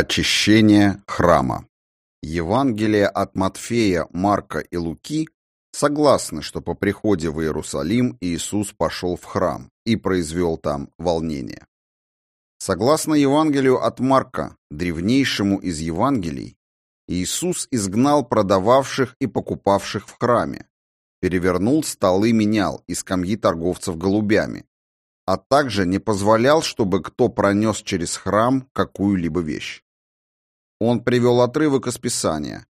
Очищение храма. Евангелие от Матфея, Марка и Луки согласны, что по приходе в Иерусалим Иисус пошел в храм и произвел там волнение. Согласно Евангелию от Марка, древнейшему из Евангелий, Иисус изгнал продававших и покупавших в храме, перевернул столы менял и скамьи торговцев голубями, а также не позволял, чтобы кто пронес через храм какую-либо вещь. Он привел отрывок из Писания.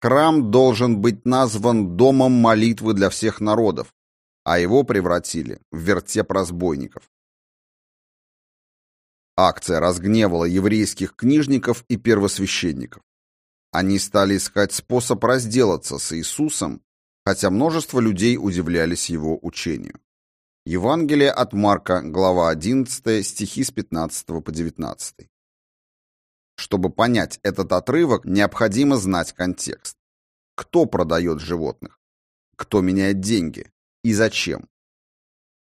Храм должен быть назван домом молитвы для всех народов, а его превратили в вертеп разбойников. Акция разгневала еврейских книжников и первосвященников. Они стали искать способ разделаться с Иисусом, хотя множество людей удивлялись его учению. Евангелие от Марка, глава 11, стихи с 15 по 19. Чтобы понять этот отрывок, необходимо знать контекст. Кто продает животных? Кто меняет деньги? И зачем?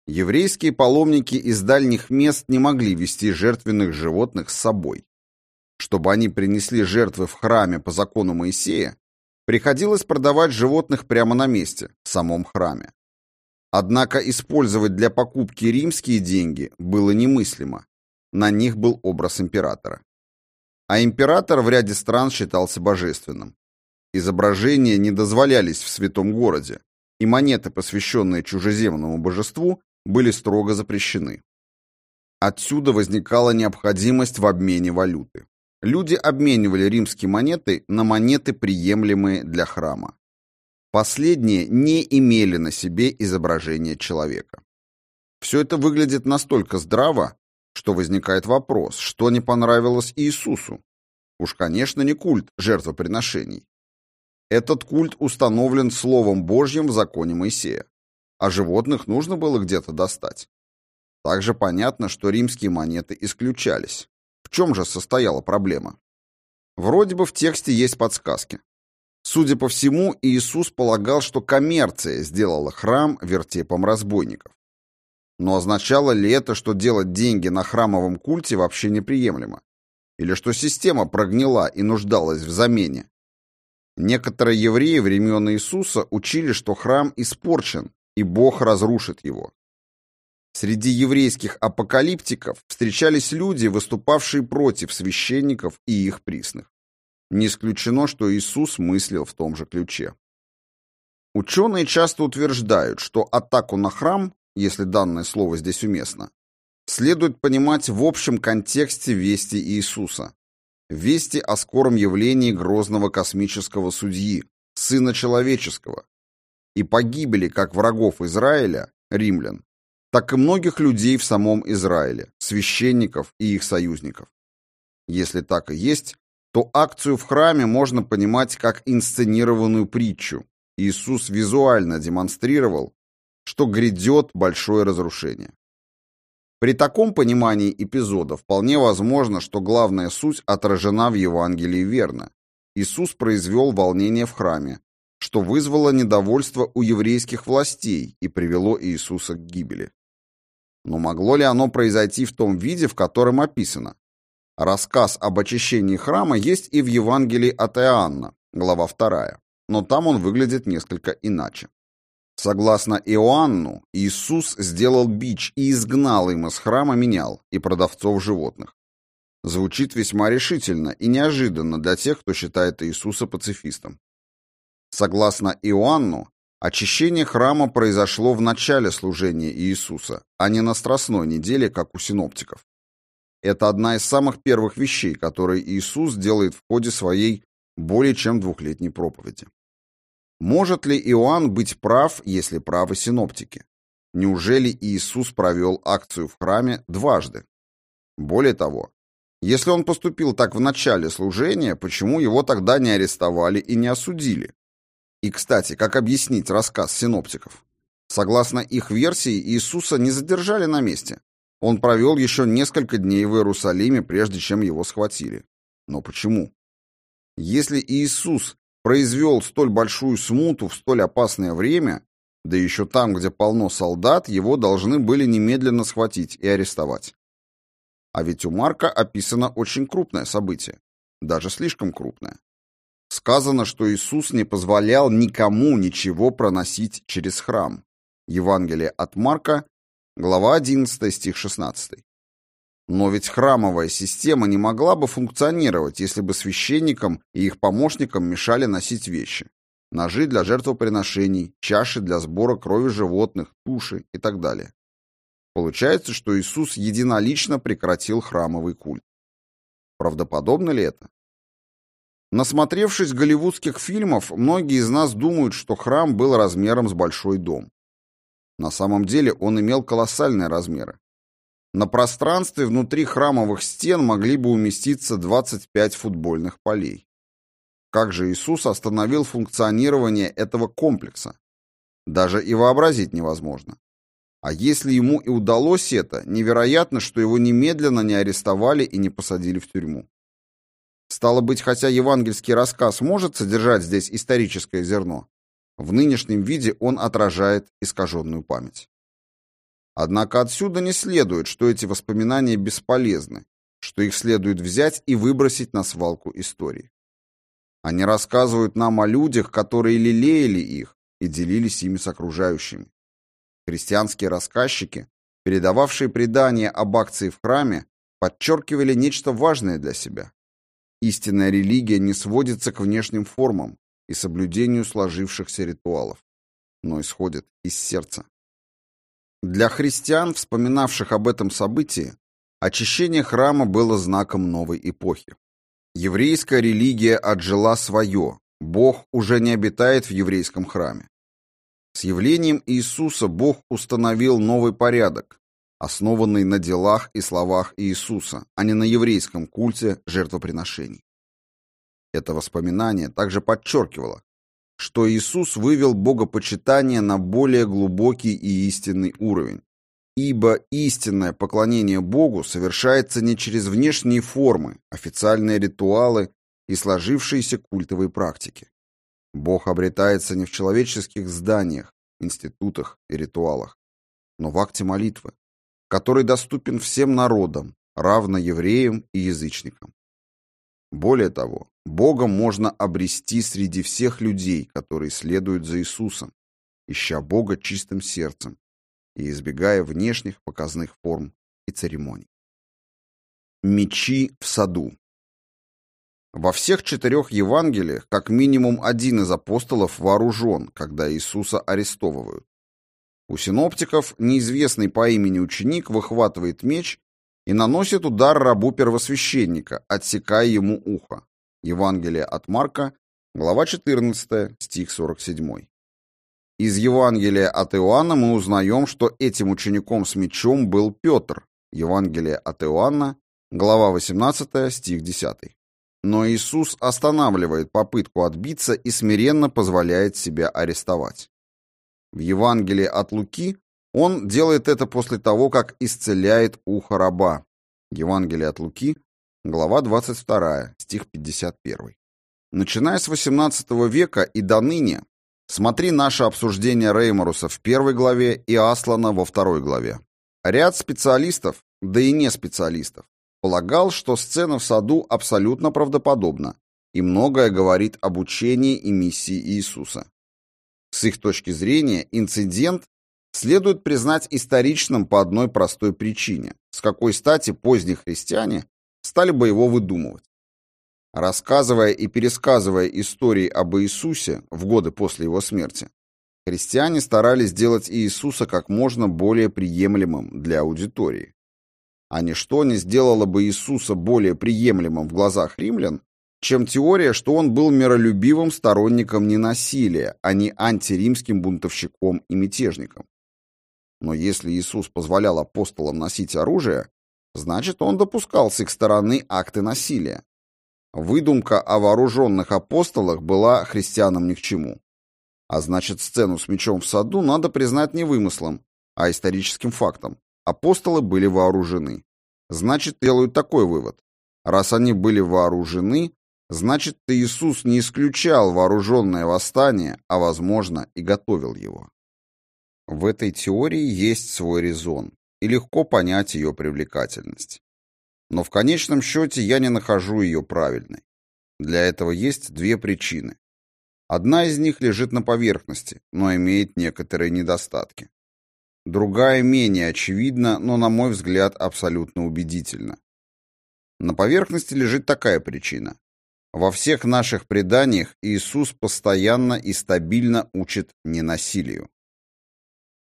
Еврейские паломники из дальних мест не могли вести жертвенных животных с собой. Чтобы они принесли жертвы в храме по закону Моисея, приходилось продавать животных прямо на месте, в самом храме. Однако использовать для покупки римские деньги было немыслимо. На них был образ императора а император в ряде стран считался божественным. Изображения не дозволялись в святом городе, и монеты, посвященные чужеземному божеству, были строго запрещены. Отсюда возникала необходимость в обмене валюты. Люди обменивали римские монеты на монеты, приемлемые для храма. Последние не имели на себе изображения человека. Все это выглядит настолько здраво, что возникает вопрос, что не понравилось Иисусу? Уж, конечно, не культ жертвоприношений. Этот культ установлен Словом Божьим в законе Моисея. А животных нужно было где-то достать. Также понятно, что римские монеты исключались. В чем же состояла проблема? Вроде бы в тексте есть подсказки. Судя по всему, Иисус полагал, что коммерция сделала храм вертепом разбойников. Но означало ли это, что делать деньги на храмовом культе вообще неприемлемо? Или что система прогнила и нуждалась в замене? Некоторые евреи времен Иисуса учили, что храм испорчен, и Бог разрушит его. Среди еврейских апокалиптиков встречались люди, выступавшие против священников и их присных. Не исключено, что Иисус мыслил в том же ключе. Ученые часто утверждают, что атаку на храм если данное слово здесь уместно, следует понимать в общем контексте вести Иисуса. Вести о скором явлении грозного космического судьи, Сына Человеческого, и погибели как врагов Израиля, римлян, так и многих людей в самом Израиле, священников и их союзников. Если так и есть, то акцию в храме можно понимать как инсценированную притчу. Иисус визуально демонстрировал, что грядет большое разрушение. При таком понимании эпизода вполне возможно, что главная суть отражена в Евангелии верно. Иисус произвел волнение в храме, что вызвало недовольство у еврейских властей и привело Иисуса к гибели. Но могло ли оно произойти в том виде, в котором описано? Рассказ об очищении храма есть и в Евангелии от Иоанна, глава 2, но там он выглядит несколько иначе. Согласно Иоанну, Иисус сделал бич и изгнал им из храма менял и продавцов животных. Звучит весьма решительно и неожиданно для тех, кто считает Иисуса пацифистом. Согласно Иоанну, очищение храма произошло в начале служения Иисуса, а не на Страстной неделе, как у синоптиков. Это одна из самых первых вещей, которые Иисус делает в ходе своей более чем двухлетней проповеди. Может ли Иоанн быть прав, если правы синоптики? Неужели Иисус провел акцию в храме дважды? Более того, если он поступил так в начале служения, почему его тогда не арестовали и не осудили? И, кстати, как объяснить рассказ синоптиков? Согласно их версии, Иисуса не задержали на месте. Он провел еще несколько дней в Иерусалиме, прежде чем его схватили. Но почему? Если Иисус произвел столь большую смуту в столь опасное время, да еще там, где полно солдат, его должны были немедленно схватить и арестовать. А ведь у Марка описано очень крупное событие, даже слишком крупное. Сказано, что Иисус не позволял никому ничего проносить через храм. Евангелие от Марка, глава 11, стих 16. Но ведь храмовая система не могла бы функционировать, если бы священникам и их помощникам мешали носить вещи. Ножи для жертвоприношений, чаши для сбора крови животных, туши и так далее. Получается, что Иисус единолично прекратил храмовый культ. Правдоподобно ли это? Насмотревшись голливудских фильмов, многие из нас думают, что храм был размером с большой дом. На самом деле он имел колоссальные размеры. На пространстве внутри храмовых стен могли бы уместиться 25 футбольных полей. Как же Иисус остановил функционирование этого комплекса? Даже и вообразить невозможно. А если ему и удалось это, невероятно, что его немедленно не арестовали и не посадили в тюрьму. Стало быть, хотя евангельский рассказ может содержать здесь историческое зерно, в нынешнем виде он отражает искаженную память. Однако отсюда не следует, что эти воспоминания бесполезны, что их следует взять и выбросить на свалку истории. Они рассказывают нам о людях, которые лелеяли их и делились ими с окружающими. Христианские рассказчики, передававшие предания об акции в храме, подчеркивали нечто важное для себя. Истинная религия не сводится к внешним формам и соблюдению сложившихся ритуалов, но исходит из сердца. Для христиан, вспоминавших об этом событии, очищение храма было знаком новой эпохи. Еврейская религия отжила свое, Бог уже не обитает в еврейском храме. С явлением Иисуса Бог установил новый порядок, основанный на делах и словах Иисуса, а не на еврейском культе жертвоприношений. Это воспоминание также подчеркивало, что Иисус вывел богопочитание на более глубокий и истинный уровень, ибо истинное поклонение Богу совершается не через внешние формы, официальные ритуалы и сложившиеся культовые практики. Бог обретается не в человеческих зданиях, институтах и ритуалах, но в акте молитвы, который доступен всем народам, равно евреям и язычникам. Более того, Бога можно обрести среди всех людей, которые следуют за Иисусом, ища Бога чистым сердцем и избегая внешних показных форм и церемоний. Мечи в саду Во всех четырех Евангелиях как минимум один из апостолов вооружен, когда Иисуса арестовывают. У синоптиков неизвестный по имени ученик выхватывает меч и наносит удар рабу первосвященника, отсекая ему ухо. Евангелие от Марка, глава 14, стих 47. Из Евангелия от Иоанна мы узнаем, что этим учеником с мечом был Петр. Евангелие от Иоанна, глава 18, стих 10. Но Иисус останавливает попытку отбиться и смиренно позволяет себя арестовать. В Евангелии от Луки он делает это после того, как исцеляет ухо раба. Евангелие от Луки, глава 22, стих 51. Начиная с XVIII века и до ныне, смотри наше обсуждение Рейморуса в первой главе и Аслана во второй главе. Ряд специалистов, да и не специалистов, полагал, что сцена в саду абсолютно правдоподобна и многое говорит об учении и миссии Иисуса. С их точки зрения, инцидент следует признать историчным по одной простой причине, с какой стати поздние христиане стали бы его выдумывать. Рассказывая и пересказывая истории об Иисусе в годы после его смерти, христиане старались сделать Иисуса как можно более приемлемым для аудитории. А ничто не сделало бы Иисуса более приемлемым в глазах римлян, чем теория, что он был миролюбивым сторонником ненасилия, а не антиримским бунтовщиком и мятежником. Но если Иисус позволял апостолам носить оружие, значит, он допускал с их стороны акты насилия. Выдумка о вооруженных апостолах была христианам ни к чему. А значит, сцену с мечом в саду надо признать не вымыслом, а историческим фактом. Апостолы были вооружены. Значит, делают такой вывод. Раз они были вооружены, Значит, Иисус не исключал вооруженное восстание, а, возможно, и готовил его. В этой теории есть свой резон, и легко понять ее привлекательность. Но в конечном счете я не нахожу ее правильной. Для этого есть две причины. Одна из них лежит на поверхности, но имеет некоторые недостатки. Другая менее очевидна, но, на мой взгляд, абсолютно убедительна. На поверхности лежит такая причина. Во всех наших преданиях Иисус постоянно и стабильно учит ненасилию.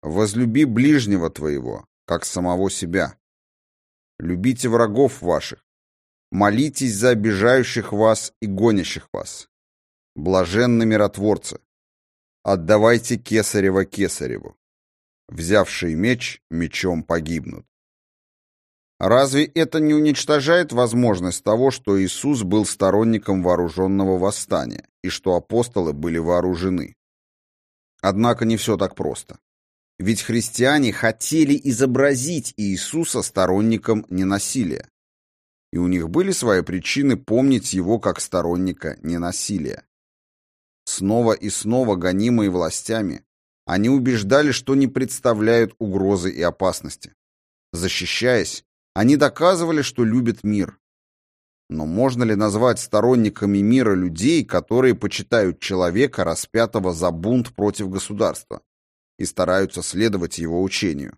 «Возлюби ближнего твоего, как самого себя. Любите врагов ваших. Молитесь за обижающих вас и гонящих вас. Блаженны миротворцы. Отдавайте кесарево кесареву. Взявшие меч, мечом погибнут. Разве это не уничтожает возможность того, что Иисус был сторонником вооруженного восстания и что апостолы были вооружены? Однако не все так просто. Ведь христиане хотели изобразить Иисуса сторонником ненасилия. И у них были свои причины помнить его как сторонника ненасилия. Снова и снова гонимые властями, они убеждали, что не представляют угрозы и опасности. Защищаясь, они доказывали, что любят мир. Но можно ли назвать сторонниками мира людей, которые почитают человека, распятого за бунт против государства, и стараются следовать его учению?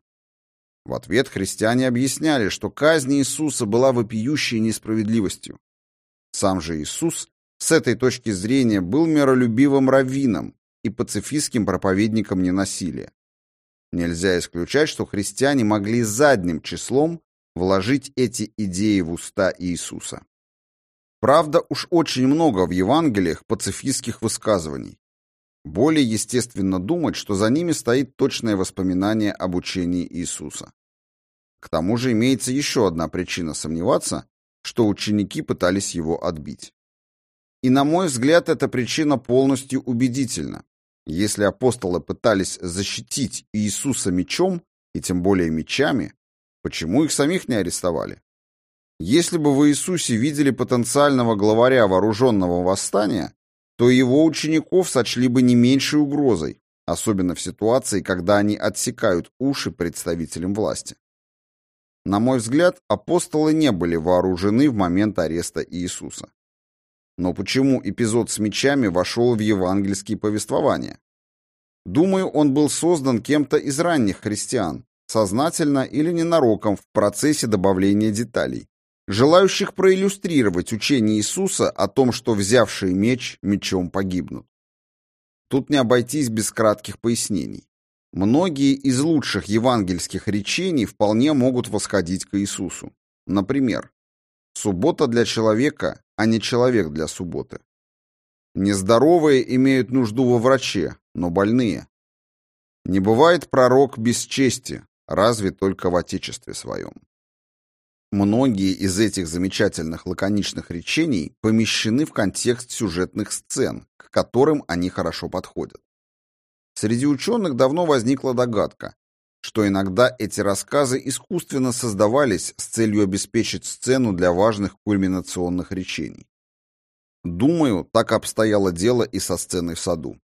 В ответ христиане объясняли, что казнь Иисуса была вопиющей несправедливостью. Сам же Иисус с этой точки зрения был миролюбивым раввином, и пацифистским проповедникам ненасилия. Нельзя исключать, что христиане могли задним числом вложить эти идеи в уста Иисуса. Правда, уж очень много в Евангелиях пацифистских высказываний. Более естественно думать, что за ними стоит точное воспоминание об учении Иисуса. К тому же имеется еще одна причина сомневаться, что ученики пытались его отбить. И, на мой взгляд, эта причина полностью убедительна. Если апостолы пытались защитить Иисуса мечом, и тем более мечами, почему их самих не арестовали? Если бы в Иисусе видели потенциального главаря вооруженного восстания, то его учеников сочли бы не меньшей угрозой, особенно в ситуации, когда они отсекают уши представителям власти. На мой взгляд, апостолы не были вооружены в момент ареста Иисуса. Но почему эпизод с мечами вошел в евангельские повествования? Думаю, он был создан кем-то из ранних христиан, сознательно или ненароком в процессе добавления деталей, желающих проиллюстрировать учение Иисуса о том, что взявшие меч мечом погибнут. Тут не обойтись без кратких пояснений. Многие из лучших евангельских речений вполне могут восходить к Иисусу. Например, Суббота для человека, а не человек для субботы. Нездоровые имеют нужду во враче, но больные. Не бывает пророк без чести, разве только в отечестве своем. Многие из этих замечательных лаконичных речений помещены в контекст сюжетных сцен, к которым они хорошо подходят. Среди ученых давно возникла догадка, что иногда эти рассказы искусственно создавались с целью обеспечить сцену для важных кульминационных речений. Думаю, так обстояло дело и со сценой в саду.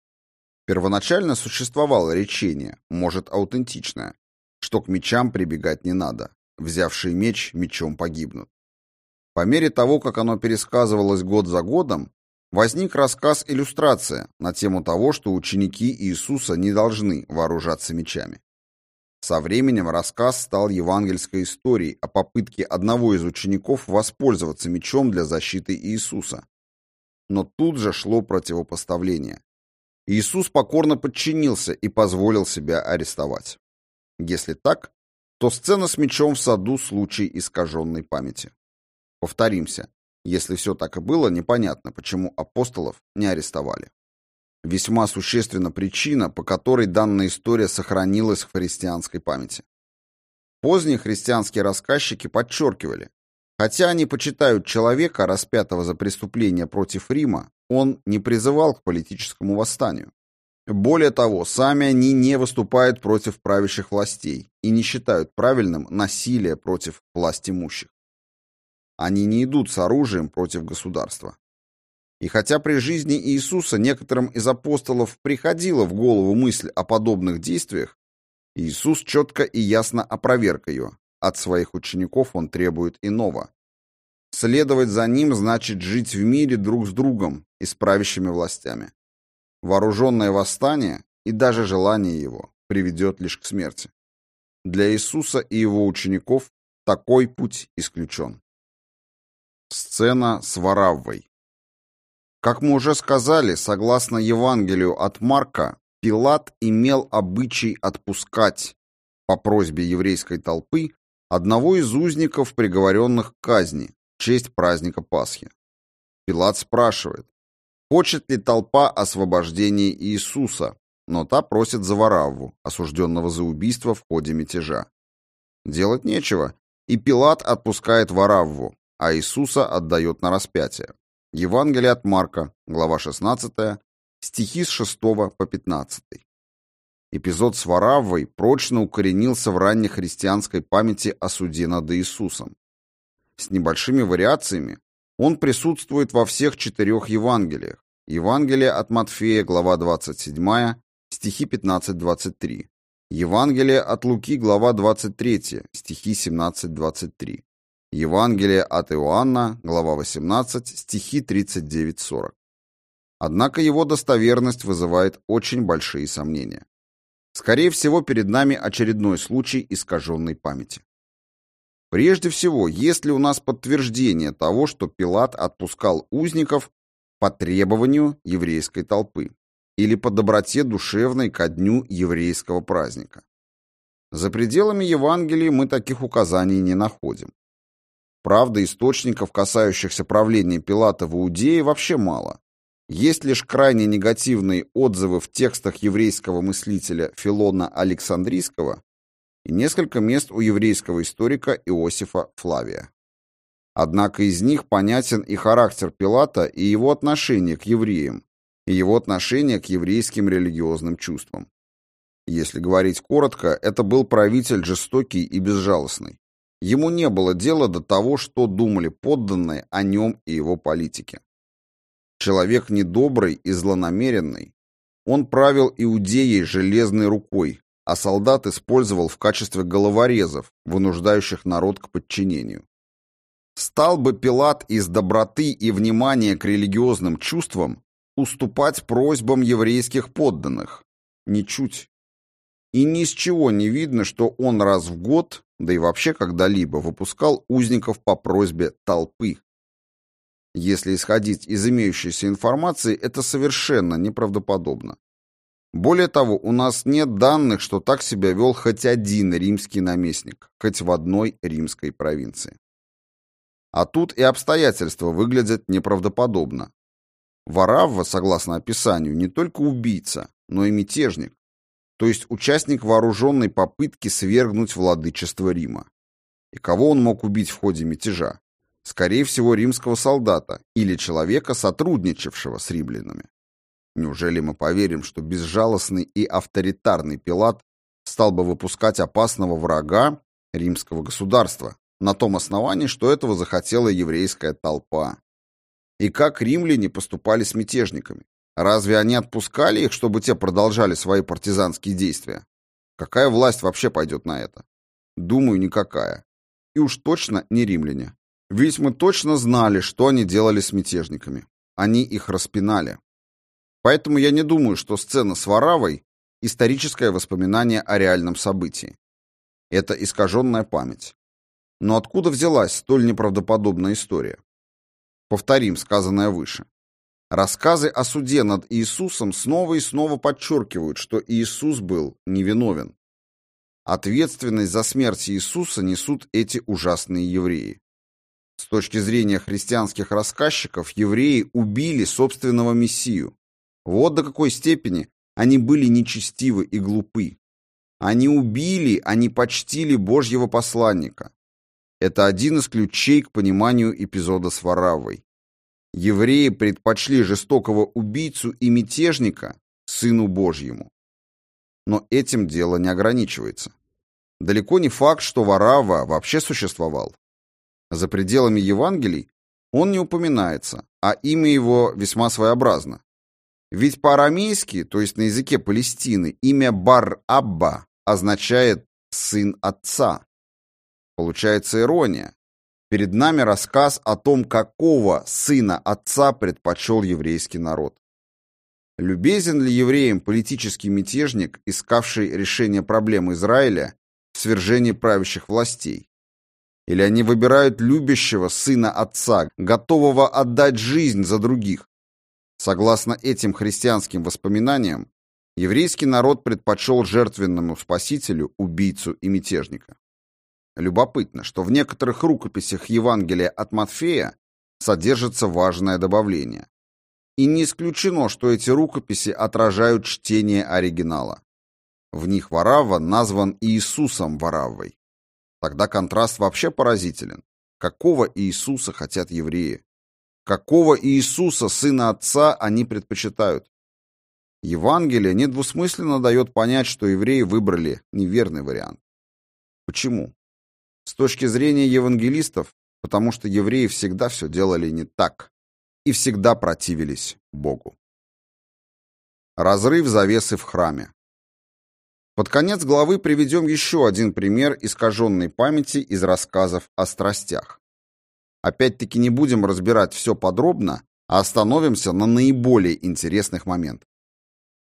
Первоначально существовало речение, может, аутентичное, что к мечам прибегать не надо, взявший меч мечом погибнут. По мере того, как оно пересказывалось год за годом, возник рассказ-иллюстрация на тему того, что ученики Иисуса не должны вооружаться мечами. Со временем рассказ стал евангельской историей о попытке одного из учеников воспользоваться мечом для защиты Иисуса. Но тут же шло противопоставление. Иисус покорно подчинился и позволил себя арестовать. Если так, то сцена с мечом в саду – случай искаженной памяти. Повторимся, если все так и было, непонятно, почему апостолов не арестовали. Весьма существенна причина, по которой данная история сохранилась в христианской памяти. Поздние христианские рассказчики подчеркивали, хотя они почитают человека, распятого за преступление против Рима, он не призывал к политическому восстанию. Более того, сами они не выступают против правящих властей и не считают правильным насилие против власть имущих. Они не идут с оружием против государства. И хотя при жизни Иисуса некоторым из апостолов приходила в голову мысль о подобных действиях, Иисус четко и ясно опроверг ее. От своих учеников он требует иного Следовать за ним значит жить в мире друг с другом и с правящими властями. Вооруженное восстание и даже желание его приведет лишь к смерти. Для Иисуса и его учеников такой путь исключен. Сцена с Вараввой. Как мы уже сказали, согласно Евангелию от Марка, Пилат имел обычай отпускать по просьбе еврейской толпы одного из узников, приговоренных к казни, в честь праздника Пасхи. Пилат спрашивает, хочет ли толпа освобождения Иисуса, но та просит за Варавву, осужденного за убийство в ходе мятежа. Делать нечего, и Пилат отпускает Варавву, а Иисуса отдает на распятие. Евангелие от Марка, глава 16, стихи с 6 по 15. Эпизод с Вараввой прочно укоренился в раннехристианской памяти о суде над Иисусом. С небольшими вариациями он присутствует во всех четырех Евангелиях. Евангелие от Матфея, глава 27, стихи 15-23. Евангелие от Луки, глава 23, стихи 17-23. Евангелие от Иоанна, глава 18, стихи 39-40. Однако его достоверность вызывает очень большие сомнения. Скорее всего, перед нами очередной случай искаженной памяти. Прежде всего, есть ли у нас подтверждение того, что Пилат отпускал узников по требованию еврейской толпы или по доброте душевной ко дню еврейского праздника? За пределами Евангелия мы таких указаний не находим. Правда, источников, касающихся правления Пилата в Иудее, вообще мало. Есть лишь крайне негативные отзывы в текстах еврейского мыслителя Филона Александрийского и несколько мест у еврейского историка Иосифа Флавия. Однако из них понятен и характер Пилата, и его отношение к евреям, и его отношение к еврейским религиозным чувствам. Если говорить коротко, это был правитель жестокий и безжалостный. Ему не было дела до того, что думали подданные о нем и его политике. Человек недобрый и злонамеренный, он правил Иудеей железной рукой, а солдат использовал в качестве головорезов, вынуждающих народ к подчинению. Стал бы Пилат из доброты и внимания к религиозным чувствам уступать просьбам еврейских подданных? Ничуть. И ни с чего не видно, что он раз в год, да и вообще когда-либо, выпускал узников по просьбе толпы. Если исходить из имеющейся информации, это совершенно неправдоподобно. Более того, у нас нет данных, что так себя вел хоть один римский наместник, хоть в одной римской провинции. А тут и обстоятельства выглядят неправдоподобно. Варавва, согласно описанию, не только убийца, но и мятежник, то есть участник вооруженной попытки свергнуть владычество Рима. И кого он мог убить в ходе мятежа? Скорее всего, римского солдата или человека, сотрудничавшего с римлянами. Неужели мы поверим, что безжалостный и авторитарный Пилат стал бы выпускать опасного врага римского государства на том основании, что этого захотела еврейская толпа? И как римляне поступали с мятежниками? Разве они отпускали их, чтобы те продолжали свои партизанские действия? Какая власть вообще пойдет на это? Думаю, никакая. И уж точно не римляне. Ведь мы точно знали, что они делали с мятежниками. Они их распинали. Поэтому я не думаю, что сцена с Варавой – историческое воспоминание о реальном событии. Это искаженная память. Но откуда взялась столь неправдоподобная история? Повторим сказанное выше. Рассказы о суде над Иисусом снова и снова подчеркивают, что Иисус был невиновен. Ответственность за смерть Иисуса несут эти ужасные евреи. С точки зрения христианских рассказчиков, евреи убили собственного Мессию, вот до какой степени они были нечестивы и глупы. Они убили, они почтили Божьего посланника. Это один из ключей к пониманию эпизода с Варавой. Евреи предпочли жестокого убийцу и мятежника сыну Божьему. Но этим дело не ограничивается. Далеко не факт, что Варава вообще существовал. За пределами Евангелий он не упоминается, а имя его весьма своеобразно. Ведь по-арамейски, то есть на языке Палестины, имя Бар-Абба означает «сын отца». Получается ирония. Перед нами рассказ о том, какого сына отца предпочел еврейский народ. Любезен ли евреям политический мятежник, искавший решение проблем Израиля в свержении правящих властей? Или они выбирают любящего сына отца, готового отдать жизнь за других? Согласно этим христианским воспоминаниям, еврейский народ предпочел жертвенному спасителю убийцу и мятежника. Любопытно, что в некоторых рукописях Евангелия от Матфея содержится важное добавление. И не исключено, что эти рукописи отражают чтение оригинала. В них Варавва назван Иисусом Вараввой. Тогда контраст вообще поразителен. Какого Иисуса хотят евреи? Какого Иисуса, сына Отца, они предпочитают? Евангелие недвусмысленно дает понять, что евреи выбрали неверный вариант. Почему? С точки зрения евангелистов, потому что евреи всегда все делали не так и всегда противились Богу. Разрыв завесы в храме. Под конец главы приведем еще один пример искаженной памяти из рассказов о страстях. Опять-таки не будем разбирать все подробно, а остановимся на наиболее интересных моментах.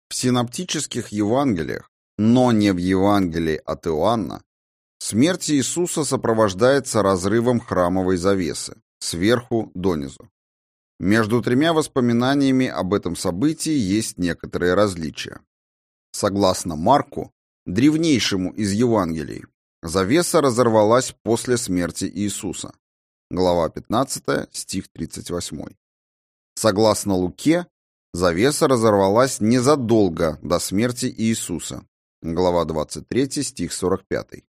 В синоптических Евангелиях, но не в Евангелии от Иоанна, смерть Иисуса сопровождается разрывом храмовой завесы, сверху донизу. Между тремя воспоминаниями об этом событии есть некоторые различия. Согласно Марку, древнейшему из Евангелий, завеса разорвалась после смерти Иисуса. Глава 15, стих 38. Согласно Луке, завеса разорвалась незадолго до смерти Иисуса. Глава 23, стих 45.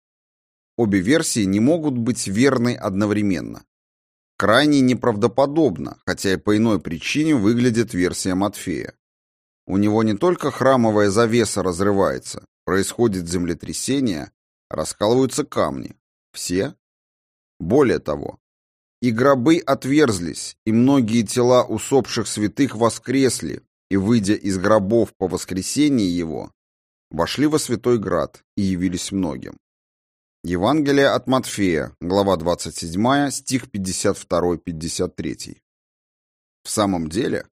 Обе версии не могут быть верны одновременно крайне неправдоподобно, хотя и по иной причине выглядит версия Матфея. У него не только храмовая завеса разрывается, происходит землетрясение, раскалываются камни. Все? Более того, и гробы отверзлись, и многие тела усопших святых воскресли, и, выйдя из гробов по воскресении его, вошли во святой град и явились многим. Евангелие от Матфея, глава 27, стих 52-53. В самом деле,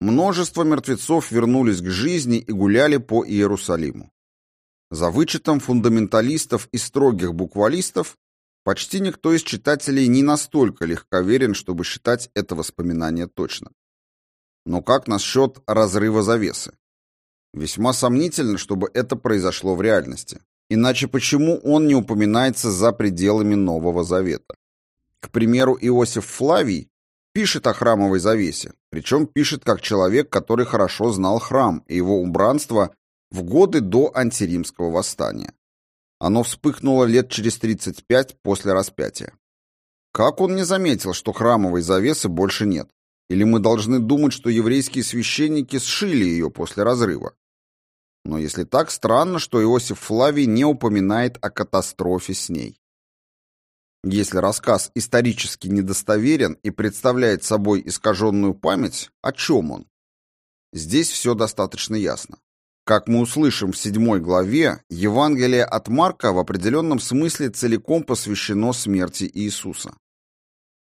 множество мертвецов вернулись к жизни и гуляли по Иерусалиму. За вычетом фундаменталистов и строгих буквалистов, почти никто из читателей не настолько легковерен, чтобы считать это воспоминание точно. Но как насчет разрыва завесы? Весьма сомнительно, чтобы это произошло в реальности. Иначе почему он не упоминается за пределами Нового Завета? К примеру, Иосиф Флавий пишет о храмовой завесе, причем пишет как человек, который хорошо знал храм и его убранство в годы до антиримского восстания. Оно вспыхнуло лет через 35 после распятия. Как он не заметил, что храмовой завесы больше нет? Или мы должны думать, что еврейские священники сшили ее после разрыва? Но если так, странно, что Иосиф Флавий не упоминает о катастрофе с ней. Если рассказ исторически недостоверен и представляет собой искаженную память, о чем он? Здесь все достаточно ясно. Как мы услышим в седьмой главе, Евангелие от Марка в определенном смысле целиком посвящено смерти Иисуса.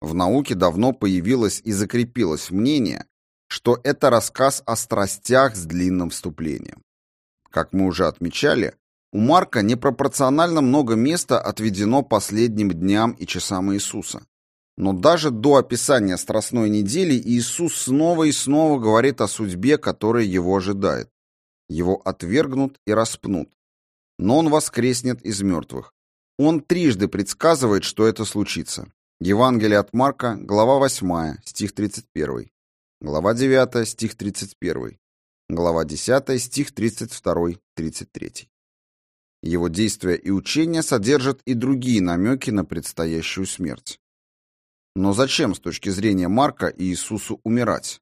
В науке давно появилось и закрепилось мнение, что это рассказ о страстях с длинным вступлением. Как мы уже отмечали, у Марка непропорционально много места отведено последним дням и часам Иисуса. Но даже до описания Страстной недели Иисус снова и снова говорит о судьбе, которая его ожидает. Его отвергнут и распнут. Но он воскреснет из мертвых. Он трижды предсказывает, что это случится. Евангелие от Марка, глава 8, стих 31. Глава 9, стих 31. Глава 10, стих 32-33. Его действия и учения содержат и другие намеки на предстоящую смерть. Но зачем с точки зрения Марка Иисусу умирать?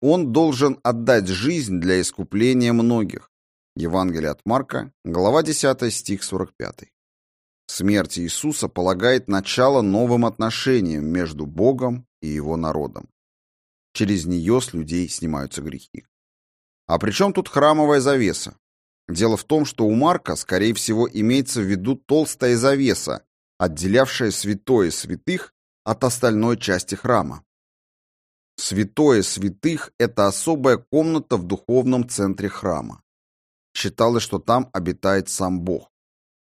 Он должен отдать жизнь для искупления многих. Евангелие от Марка, глава 10, стих 45. Смерть Иисуса полагает начало новым отношениям между Богом и его народом. Через нее с людей снимаются грехи. А при чем тут храмовая завеса? Дело в том, что у Марка, скорее всего, имеется в виду толстая завеса, отделявшая святое святых от остальной части храма. Святое святых – это особая комната в духовном центре храма. Считалось, что там обитает сам Бог.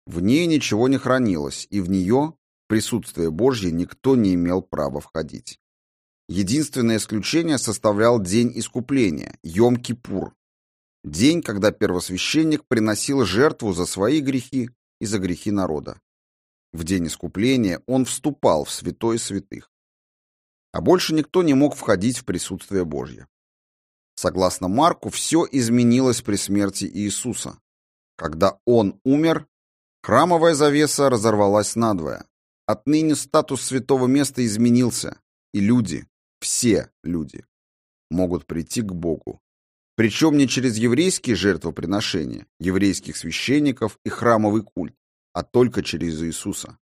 В ней ничего не хранилось, и в нее, присутствие Божье, никто не имел права входить. Единственное исключение составлял день искупления, Йом-Кипур. День, когда первосвященник приносил жертву за свои грехи и за грехи народа. В день искупления он вступал в святое святых. А больше никто не мог входить в присутствие Божье. Согласно Марку, все изменилось при смерти Иисуса. Когда он умер, храмовая завеса разорвалась надвое. Отныне статус святого места изменился, и люди, все люди могут прийти к Богу. Причем не через еврейские жертвоприношения, еврейских священников и храмовый культ, а только через Иисуса.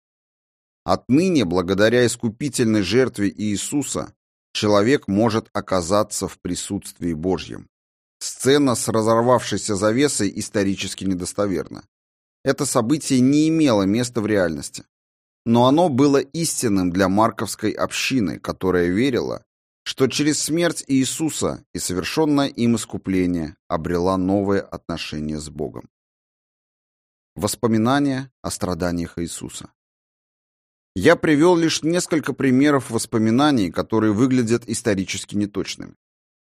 Отныне, благодаря искупительной жертве Иисуса, человек может оказаться в присутствии Божьем. Сцена с разорвавшейся завесой исторически недостоверна. Это событие не имело места в реальности. Но оно было истинным для марковской общины, которая верила, что через смерть Иисуса и совершенное им искупление обрела новое отношение с Богом. Воспоминания о страданиях Иисуса. Я привел лишь несколько примеров воспоминаний, которые выглядят исторически неточными.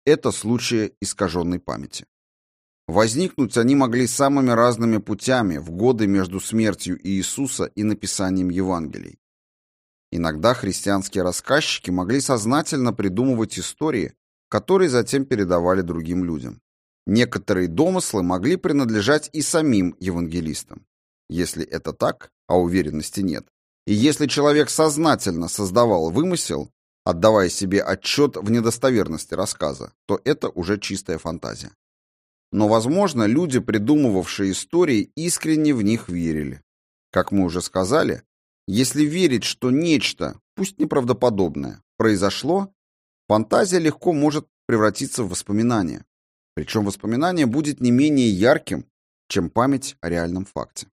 Это случаи искаженной памяти. Возникнуть они могли самыми разными путями в годы между смертью Иисуса и написанием Евангелий. Иногда христианские рассказчики могли сознательно придумывать истории, которые затем передавали другим людям. Некоторые домыслы могли принадлежать и самим евангелистам. Если это так, а уверенности нет, и если человек сознательно создавал вымысел, отдавая себе отчет в недостоверности рассказа, то это уже чистая фантазия. Но, возможно, люди, придумывавшие истории, искренне в них верили. Как мы уже сказали, если верить, что нечто, пусть неправдоподобное, произошло, фантазия легко может превратиться в воспоминание. Причем воспоминание будет не менее ярким, чем память о реальном факте.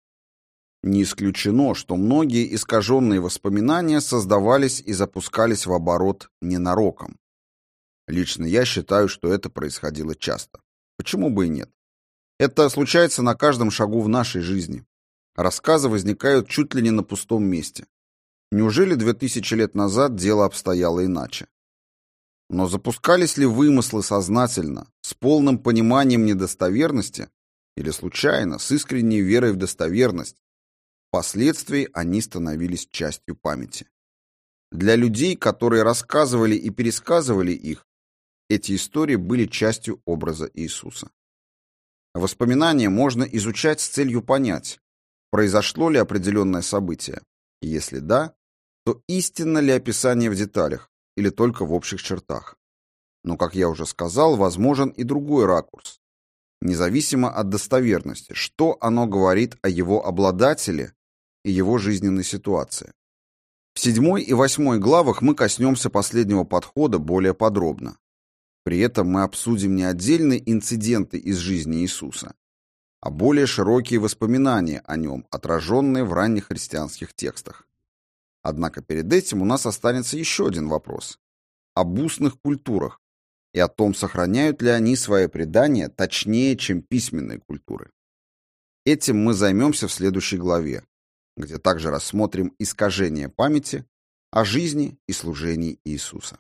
Не исключено, что многие искаженные воспоминания создавались и запускались в оборот ненароком. Лично я считаю, что это происходило часто. Почему бы и нет? Это случается на каждом шагу в нашей жизни. Рассказы возникают чуть ли не на пустом месте. Неужели две тысячи лет назад дело обстояло иначе? Но запускались ли вымыслы сознательно, с полным пониманием недостоверности, или случайно, с искренней верой в достоверность? Впоследствии они становились частью памяти. Для людей, которые рассказывали и пересказывали их, эти истории были частью образа Иисуса. Воспоминания можно изучать с целью понять, Произошло ли определенное событие? Если да, то истинно ли описание в деталях или только в общих чертах? Но, как я уже сказал, возможен и другой ракурс. Независимо от достоверности, что оно говорит о его обладателе и его жизненной ситуации. В седьмой и восьмой главах мы коснемся последнего подхода более подробно. При этом мы обсудим не отдельные инциденты из жизни Иисуса, а более широкие воспоминания о нем, отраженные в ранних христианских текстах. Однако перед этим у нас останется еще один вопрос. Об устных культурах и о том, сохраняют ли они свои предания точнее, чем письменные культуры. Этим мы займемся в следующей главе, где также рассмотрим искажение памяти о жизни и служении Иисуса.